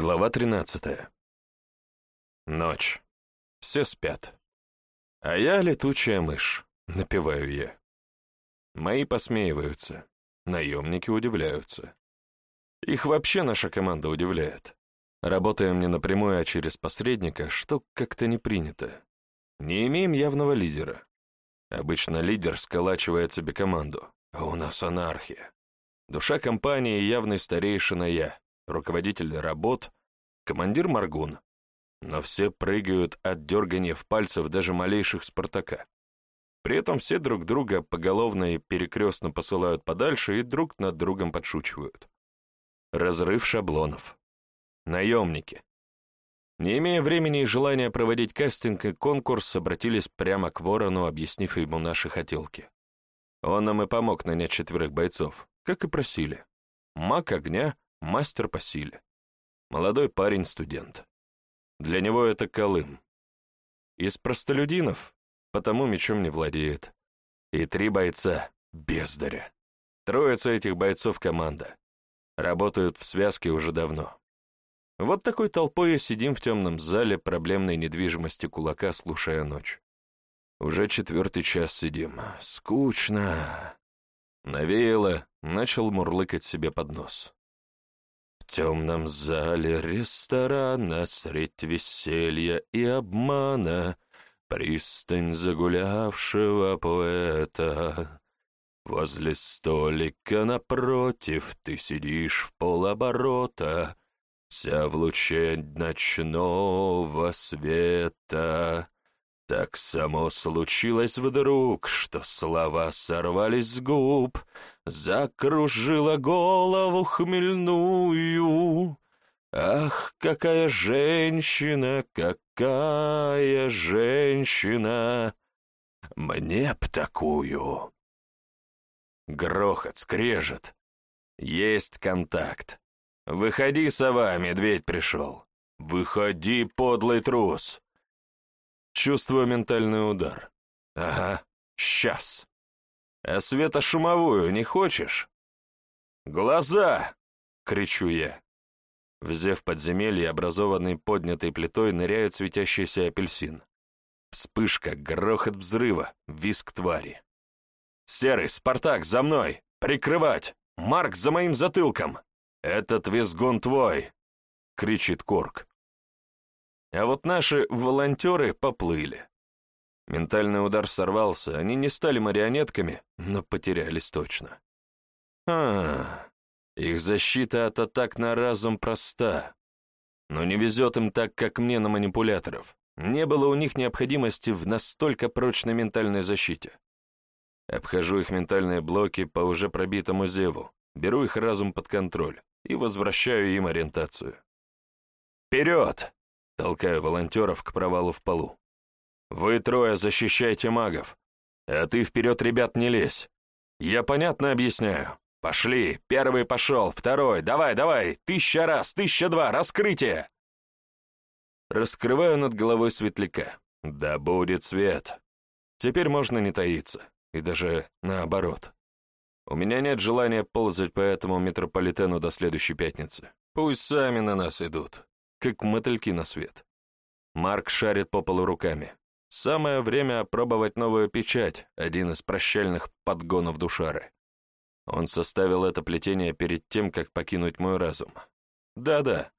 Глава 13. Ночь. Все спят. А я летучая мышь, напеваю я. Мои посмеиваются, наемники удивляются. Их вообще наша команда удивляет. Работаем не напрямую, а через посредника, что как-то не принято. Не имеем явного лидера. Обычно лидер сколачивает себе команду, а у нас анархия. Душа компании явный старейшина я, руководитель работ, командир Маргун. Но все прыгают от дергания в пальцев даже малейших Спартака. При этом все друг друга поголовно и перекрестно посылают подальше и друг над другом подшучивают. Разрыв шаблонов. Наемники. Не имея времени и желания проводить кастинг и конкурс, обратились прямо к Ворону, объяснив ему наши хотелки. Он нам и помог нанять четверых бойцов, как и просили. Маг огня, мастер по силе. Молодой парень-студент. Для него это Колым. Из простолюдинов, потому мечом не владеет. И три бойца — бездаря. Троица этих бойцов — команда. Работают в связке уже давно. Вот такой толпой сидим в темном зале проблемной недвижимости кулака, слушая ночь. Уже четвертый час сидим. Скучно. Навеяло, начал мурлыкать себе под нос темном зале ресторана Средь веселья и обмана Пристань загулявшего поэта. Возле столика напротив Ты сидишь в полоборота, Вся в луче ночного света. Так само случилось вдруг, что слова сорвались с губ, Закружила голову хмельную. Ах, какая женщина, какая женщина! Мне б такую! Грохот, скрежет. Есть контакт. Выходи, сова, медведь пришел. Выходи, подлый трус. Чувствую ментальный удар. Ага, сейчас. А светошумовую не хочешь? Глаза! Кричу я. Взяв подземелье, образованный поднятой плитой, ныряет светящийся апельсин. Вспышка, грохот взрыва, виск твари. «Серый, Спартак, за мной! Прикрывать! Марк за моим затылком! Этот визгун твой!» — кричит Корк. А вот наши волонтеры поплыли. Ментальный удар сорвался, они не стали марионетками, но потерялись точно. А, их защита от атак на разум проста. Но не везет им так, как мне на манипуляторов. Не было у них необходимости в настолько прочной ментальной защите. Обхожу их ментальные блоки по уже пробитому зеву, беру их разум под контроль и возвращаю им ориентацию. «Вперед!» Толкаю волонтеров к провалу в полу. «Вы трое защищайте магов, а ты вперед, ребят, не лезь. Я понятно объясняю. Пошли, первый пошел, второй, давай, давай, тысяча раз, тысяча два, раскрытие!» Раскрываю над головой светляка. Да будет свет. Теперь можно не таиться, и даже наоборот. У меня нет желания ползать по этому метрополитену до следующей пятницы. Пусть сами на нас идут как мотыльки на свет. Марк шарит по полу руками. Самое время опробовать новую печать, один из прощальных подгонов душары. Он составил это плетение перед тем, как покинуть мой разум. Да-да,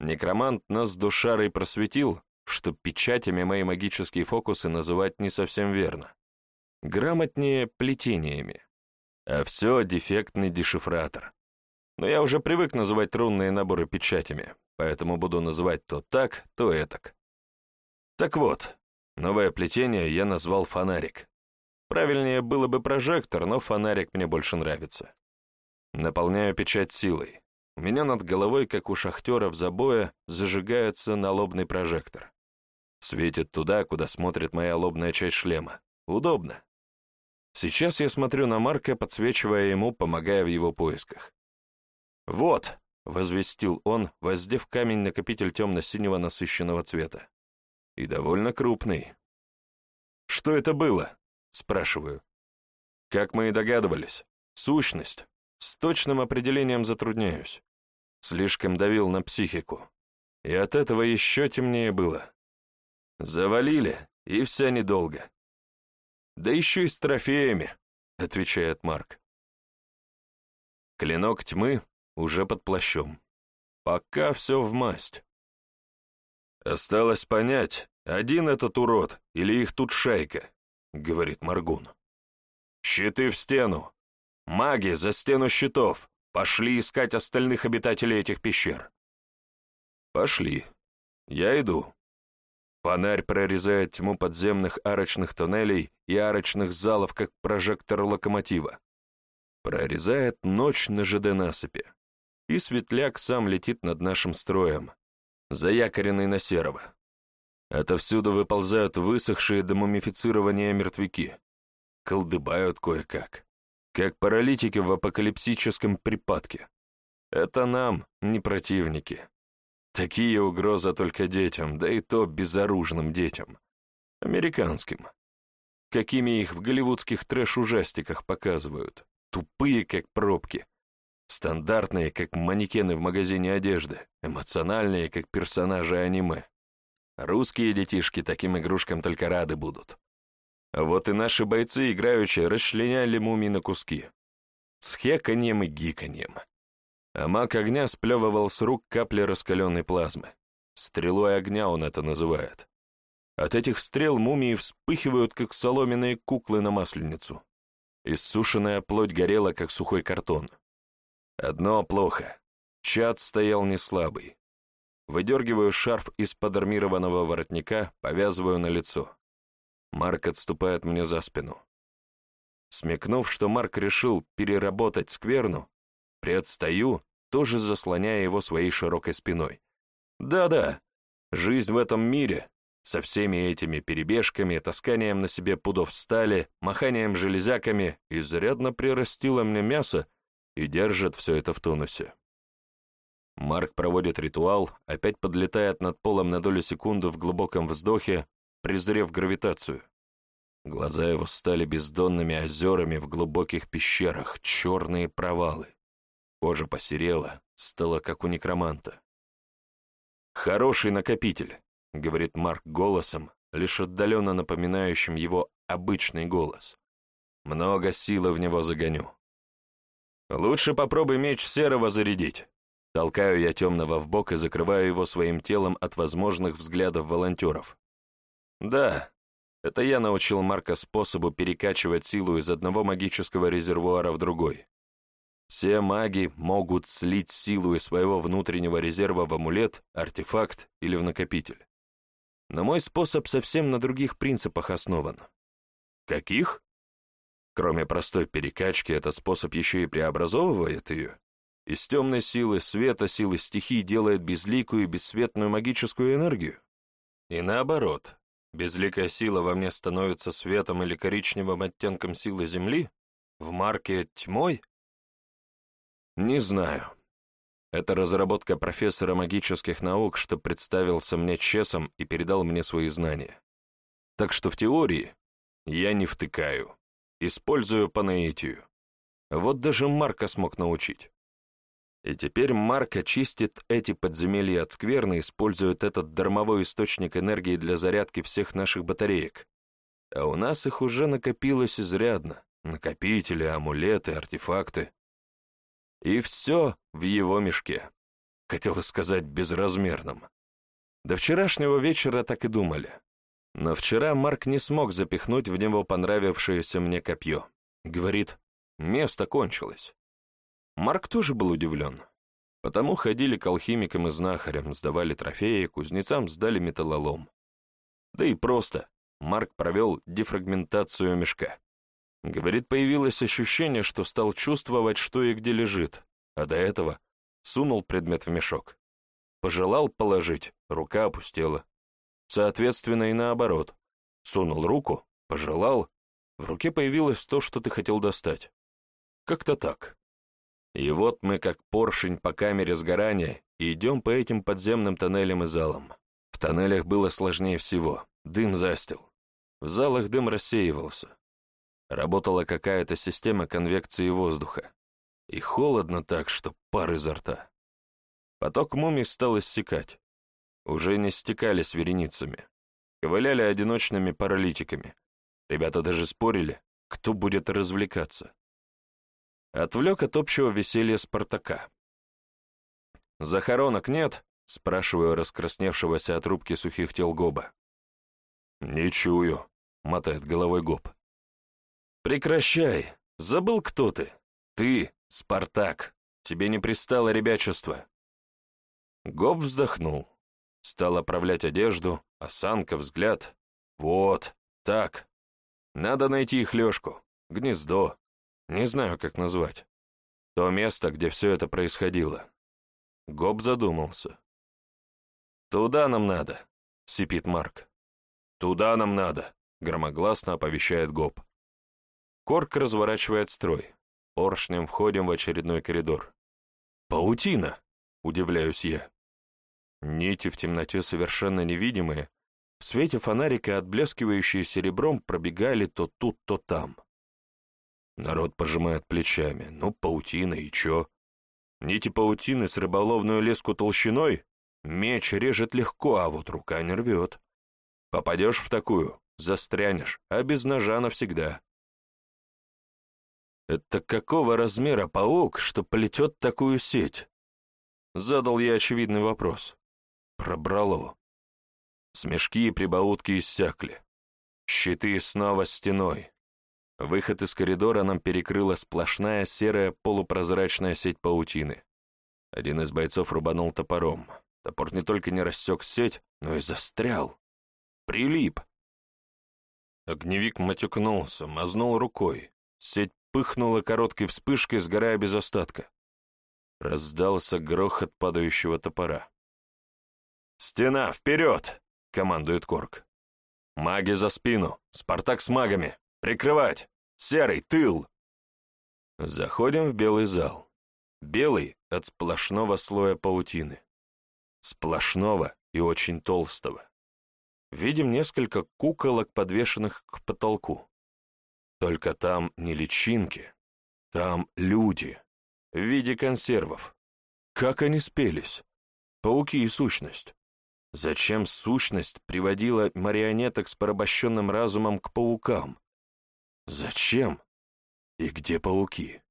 некромант нас с душарой просветил, что печатями мои магические фокусы называть не совсем верно. Грамотнее плетениями. А все дефектный дешифратор. Но я уже привык называть рунные наборы печатями, поэтому буду называть то так, то этак. Так вот, новое плетение я назвал фонарик. Правильнее было бы прожектор, но фонарик мне больше нравится. Наполняю печать силой. У меня над головой, как у шахтеров забоя, зажигается налобный прожектор. Светит туда, куда смотрит моя лобная часть шлема. Удобно. Сейчас я смотрю на Марка, подсвечивая ему, помогая в его поисках. «Вот!» — возвестил он, воздев камень-накопитель темно-синего насыщенного цвета. «И довольно крупный». «Что это было?» — спрашиваю. «Как мы и догадывались. Сущность. С точным определением затрудняюсь. Слишком давил на психику. и от этого еще темнее было. Завалили, и вся недолго. Да еще и с трофеями, отвечает Марк. Клинок тьмы уже под плащом. Пока все в масть. Осталось понять, один этот урод или их тут шайка, говорит Маргун. Щиты в стену. Маги за стену щитов. Пошли искать остальных обитателей этих пещер. Пошли. Я иду. Фонарь прорезает тьму подземных арочных тоннелей и арочных залов, как прожектор локомотива. Прорезает ночь на ЖД-насыпи. И светляк сам летит над нашим строем, заякоренный на серого. Отовсюду выползают высохшие до мумифицирования мертвяки. Колдыбают кое-как, как паралитики в апокалипсическом припадке. Это нам, не противники. Такие угрозы только детям, да и то безоружным детям. Американским. Какими их в голливудских трэш-ужастиках показывают. Тупые, как пробки. Стандартные, как манекены в магазине одежды. Эмоциональные, как персонажи аниме. Русские детишки таким игрушкам только рады будут. Вот и наши бойцы, играючи, расчленяли мумий на куски. С хеканьем и гиканьем а маг огня сплевывал с рук капли раскаленной плазмы. Стрелой огня он это называет. От этих стрел мумии вспыхивают, как соломенные куклы на масленицу. Иссушенная плоть горела, как сухой картон. Одно плохо. Чад стоял не слабый. Выдергиваю шарф из-под армированного воротника, повязываю на лицо. Марк отступает мне за спину. Смекнув, что Марк решил переработать скверну, Предстаю, тоже заслоняя его своей широкой спиной. Да-да, жизнь в этом мире, со всеми этими перебежками, тасканием на себе пудов стали, маханием железяками, изрядно прирастила мне мясо и держит все это в тонусе. Марк проводит ритуал, опять подлетает над полом на долю секунды в глубоком вздохе, презрев гравитацию. Глаза его стали бездонными озерами в глубоких пещерах, черные провалы. Кожа посерела, стала как у некроманта. «Хороший накопитель», — говорит Марк голосом, лишь отдаленно напоминающим его обычный голос. «Много силы в него загоню». «Лучше попробуй меч серого зарядить». Толкаю я темного в бок и закрываю его своим телом от возможных взглядов волонтеров. Да, это я научил Марка способу перекачивать силу из одного магического резервуара в другой. Все маги могут слить силу из своего внутреннего резерва в амулет, артефакт или в накопитель. Но мой способ совсем на других принципах основан. Каких? Кроме простой перекачки, этот способ еще и преобразовывает ее. Из темной силы, света, силы стихий делает безликую и бесцветную магическую энергию. И наоборот, безликая сила во мне становится светом или коричневым оттенком силы Земли, в марке тьмой, не знаю. Это разработка профессора магических наук, что представился мне чесом и передал мне свои знания. Так что в теории я не втыкаю, использую по наитию. Вот даже Марка смог научить. И теперь Марк чистит эти подземелья от скверны, использует этот дармовой источник энергии для зарядки всех наших батареек. А у нас их уже накопилось изрядно. Накопители, амулеты, артефакты. И все в его мешке. Хотел сказать безразмерном. До вчерашнего вечера так и думали. Но вчера Марк не смог запихнуть в него понравившееся мне копье. Говорит, место кончилось. Марк тоже был удивлен. Потому ходили к алхимикам и знахарям, сдавали трофеи, кузнецам сдали металлолом. Да и просто Марк провел дефрагментацию мешка. Говорит, появилось ощущение, что стал чувствовать, что и где лежит, а до этого сунул предмет в мешок. Пожелал положить, рука опустела. Соответственно, и наоборот. Сунул руку, пожелал, в руке появилось то, что ты хотел достать. Как-то так. И вот мы, как поршень по камере сгорания, идем по этим подземным тоннелям и залам. В тоннелях было сложнее всего, дым застил. В залах дым рассеивался. Работала какая-то система конвекции воздуха. И холодно так, что пар изо рта. Поток мумий стал иссякать. Уже не стекались вереницами, ковыляли одиночными паралитиками. Ребята даже спорили, кто будет развлекаться. Отвлек от общего веселья Спартака. «Захоронок нет?» — спрашиваю раскрасневшегося от рубки сухих тел Гоба. «Не чую», — мотает головой Гоб. «Прекращай! Забыл, кто ты? Ты, Спартак. Тебе не пристало ребячество». Гоб вздохнул. Стал оправлять одежду, осанка, взгляд. «Вот, так. Надо найти их лёжку, гнездо. Не знаю, как назвать. То место, где все это происходило». Гоб задумался. «Туда нам надо», — сипит Марк. «Туда нам надо», — громогласно оповещает Гоб. Корк разворачивает строй. Поршнем входим в очередной коридор. «Паутина!» — удивляюсь я. Нити в темноте совершенно невидимые, в свете фонарика, отблескивающие серебром, пробегали то тут, то там. Народ пожимает плечами. Ну, паутина и чё? Нити паутины с рыболовную леску толщиной? Меч режет легко, а вот рука не рвет. Попадешь в такую, застрянешь, а без ножа навсегда. Это какого размера паук, что плетет такую сеть? Задал я очевидный вопрос. Пробрало. Смешки и прибаутки иссякли. Щиты снова стеной. Выход из коридора нам перекрыла сплошная серая полупрозрачная сеть паутины. Один из бойцов рубанул топором. Топор не только не рассек сеть, но и застрял. Прилип. Огневик матюкнулся, мазнул рукой. Сеть пыхнула короткой вспышкой, сгорая без остатка. Раздался грохот падающего топора. «Стена, вперед!» — командует Корк. «Маги за спину! Спартак с магами! Прикрывать! Серый, тыл!» Заходим в белый зал. Белый от сплошного слоя паутины. Сплошного и очень толстого видим несколько куколок, подвешенных к потолку. Только там не личинки, там люди, в виде консервов. Как они спелись? Пауки и сущность. Зачем сущность приводила марионеток с порабощенным разумом к паукам? Зачем? И где пауки?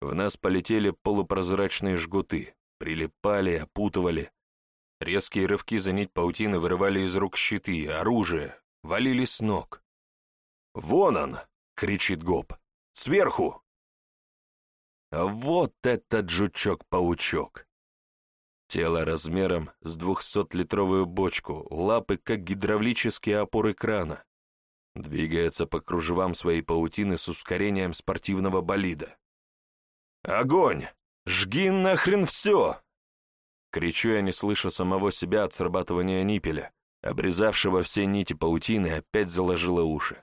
В нас полетели полупрозрачные жгуты, прилипали, опутывали, Резкие рывки за нить паутины вырывали из рук щиты, оружие, валили с ног. «Вон он!» — кричит Гоб. «Сверху!» А вот этот жучок-паучок! Тело размером с двухсотлитровую бочку, лапы как гидравлические опоры крана. Двигается по кружевам своей паутины с ускорением спортивного болида. «Огонь! Жги нахрен все!» Кричу я, не слыша самого себя от срабатывания ниппеля, обрезавшего все нити паутины, опять заложило уши.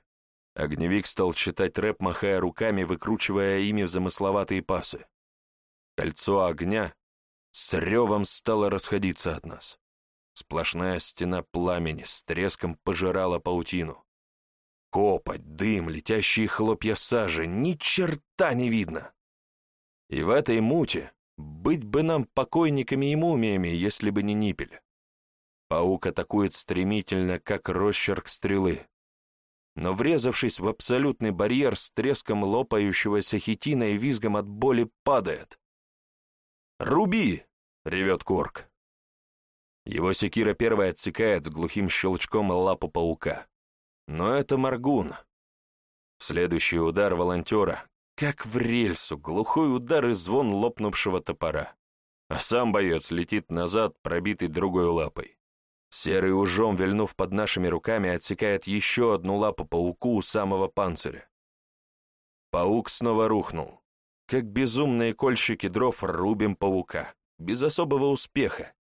Огневик стал читать рэп, махая руками, выкручивая ими в замысловатые пасы. Кольцо огня с ревом стало расходиться от нас. Сплошная стена пламени с треском пожирала паутину. Копоть, дым, летящие хлопья сажи, ни черта не видно. И в этой муте быть бы нам покойниками и мумиями, если бы не ниппель. Паук атакует стремительно, как росчерк стрелы. Но врезавшись в абсолютный барьер с треском лопающегося хитина и визгом от боли, падает. «Руби!» — ревет Корк. Его секира первая отсекает с глухим щелчком лапу паука. Но это Маргун. Следующий удар волонтера, как в рельсу, глухой удар и звон лопнувшего топора. А сам боец летит назад, пробитый другой лапой. Серый ужом, вильнув под нашими руками, отсекает еще одну лапу пауку у самого панциря. Паук снова рухнул. Как безумные кольщики дров рубим паука. Без особого успеха.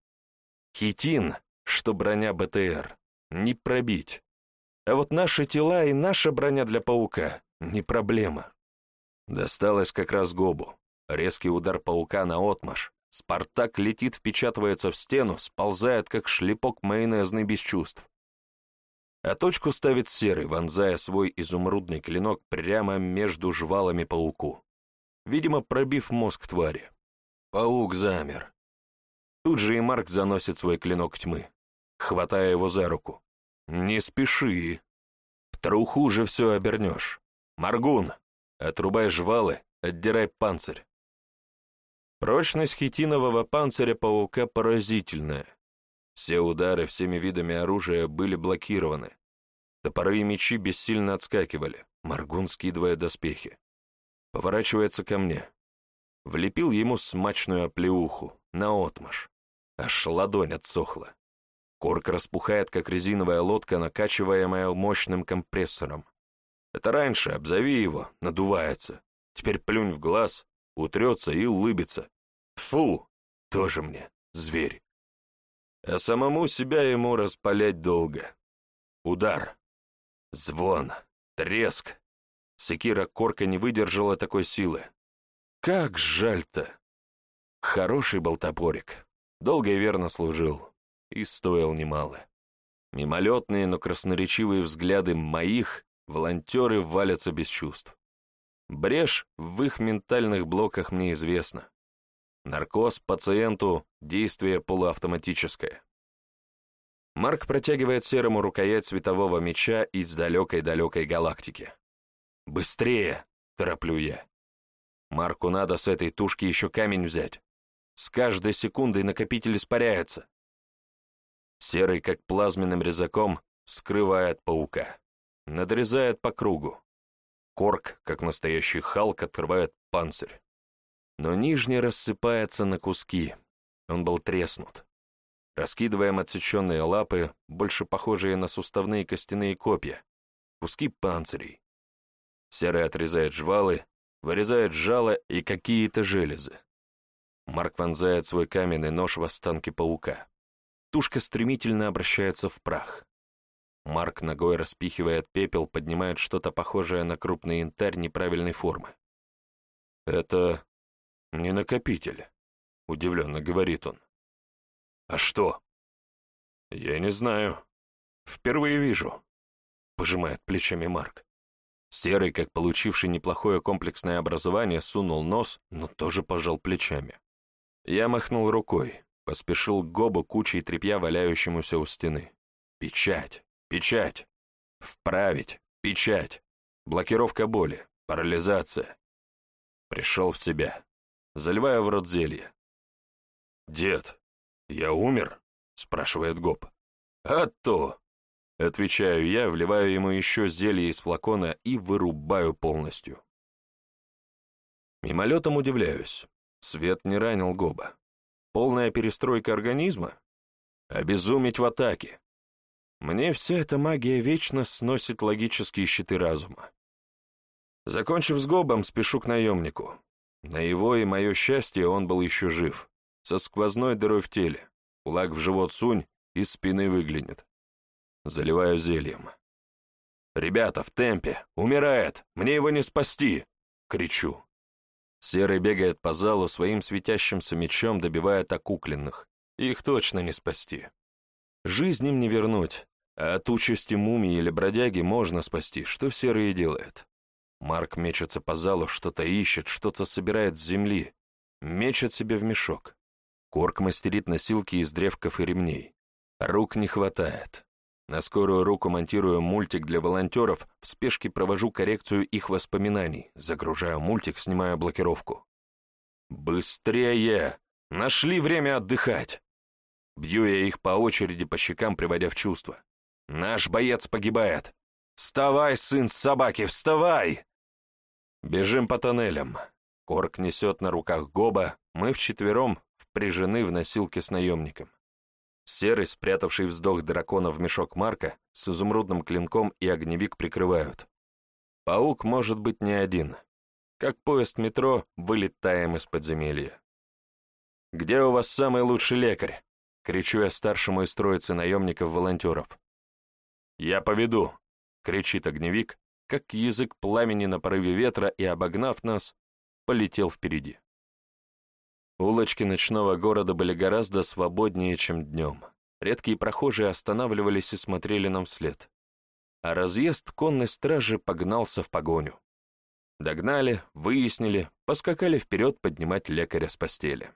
Хитин, что броня БТР, не пробить. А вот наши тела и наша броня для паука — не проблема. Досталось как раз Гобу. Резкий удар паука на отмаш. Спартак летит, впечатывается в стену, сползает, как шлепок майонезный без чувств. А точку ставит серый, вонзая свой изумрудный клинок прямо между жвалами пауку. Видимо, пробив мозг твари. Паук замер. Тут же и Марк заносит свой клинок тьмы, хватая его за руку. «Не спеши. В труху же все обернешь. Маргун, отрубай жвалы, отдирай панцирь». Прочность хитинового панциря паука поразительная. Все удары всеми видами оружия были блокированы. Топоры и мечи бессильно отскакивали, Маргун скидывая доспехи. Поворачивается ко мне. Влепил ему смачную оплеуху, наотмашь. Аж ладонь отсохла. Корк распухает, как резиновая лодка, накачиваемая мощным компрессором. Это раньше, обзови его, надувается. Теперь плюнь в глаз, утрется и улыбится. Фу, тоже мне, зверь. А самому себя ему распалять долго. Удар. Звон. Треск. Секира Корка не выдержала такой силы. Как жаль-то. Хороший был топорик. Долго и верно служил. И стоил немало. Мимолетные, но красноречивые взгляды моих волонтеры валятся без чувств. Брешь в их ментальных блоках мне известна. Наркоз пациенту — действие полуавтоматическое. Марк протягивает серому рукоять светового меча из далекой-далекой галактики. «Быстрее!» — тороплю я. Марку надо с этой тушки еще камень взять. С каждой секундой накопитель испаряется. Серый, как плазменным резаком, скрывает паука. Надрезает по кругу. Корк, как настоящий Халк, открывает панцирь но нижний рассыпается на куски. Он был треснут. Раскидываем отсеченные лапы, больше похожие на суставные костяные копья, куски панцирей. Серый отрезает жвалы, вырезает жало и какие-то железы. Марк вонзает свой каменный нож в останки паука. Тушка стремительно обращается в прах. Марк ногой распихивает пепел, поднимает что-то похожее на крупный янтарь неправильной формы. Это «Не накопитель», — удивленно говорит он. «А что?» «Я не знаю. Впервые вижу», — пожимает плечами Марк. Серый, как получивший неплохое комплексное образование, сунул нос, но тоже пожал плечами. Я махнул рукой, поспешил к гобу кучей тряпья, валяющемуся у стены. «Печать! Печать! Вправить! Печать! Блокировка боли! Парализация!» Пришел в себя заливая в рот зелье. «Дед, я умер?» — спрашивает Гоб. «А то!» — отвечаю я, вливаю ему еще зелье из флакона и вырубаю полностью. Мимолетом удивляюсь. Свет не ранил Гоба. Полная перестройка организма? Обезумить в атаке. Мне вся эта магия вечно сносит логические щиты разума. Закончив с Гобом, спешу к наемнику. На его и мое счастье он был еще жив, со сквозной дырой в теле, кулак в живот сунь, из спины выглянет. Заливаю зельем. «Ребята, в темпе! Умирает! Мне его не спасти!» — кричу. Серый бегает по залу своим светящимся мечом, добивает окукленных. Их точно не спасти. Жизнь им не вернуть, а от участи мумии или бродяги можно спасти, что Серый делает. Марк мечется по залу, что-то ищет, что-то собирает с земли, мечет себе в мешок. Корк мастерит носилки из древков и ремней. Рук не хватает. На скорую руку монтирую мультик для волонтеров, в спешке провожу коррекцию их воспоминаний, загружаю мультик, снимаю блокировку. «Быстрее! Нашли время отдыхать!» Бью я их по очереди по щекам, приводя в чувство. «Наш боец погибает! «Вставай, сын собаки, вставай!» Бежим по тоннелям. Корк несет на руках Гоба, мы вчетвером впряжены в носилки с наемником. Серый, спрятавший вздох дракона в мешок Марка, с изумрудным клинком и огневик прикрывают. Паук может быть не один. Как поезд метро, вылетаем из подземелья. «Где у вас самый лучший лекарь?» — кричу я старшему из троицы наемников-волонтеров. «Я поведу», кричит огневик, как язык пламени на порыве ветра и, обогнав нас, полетел впереди. Улочки ночного города были гораздо свободнее, чем днем. Редкие прохожие останавливались и смотрели нам вслед. А разъезд конной стражи погнался в погоню. Догнали, выяснили, поскакали вперед поднимать лекаря с постели.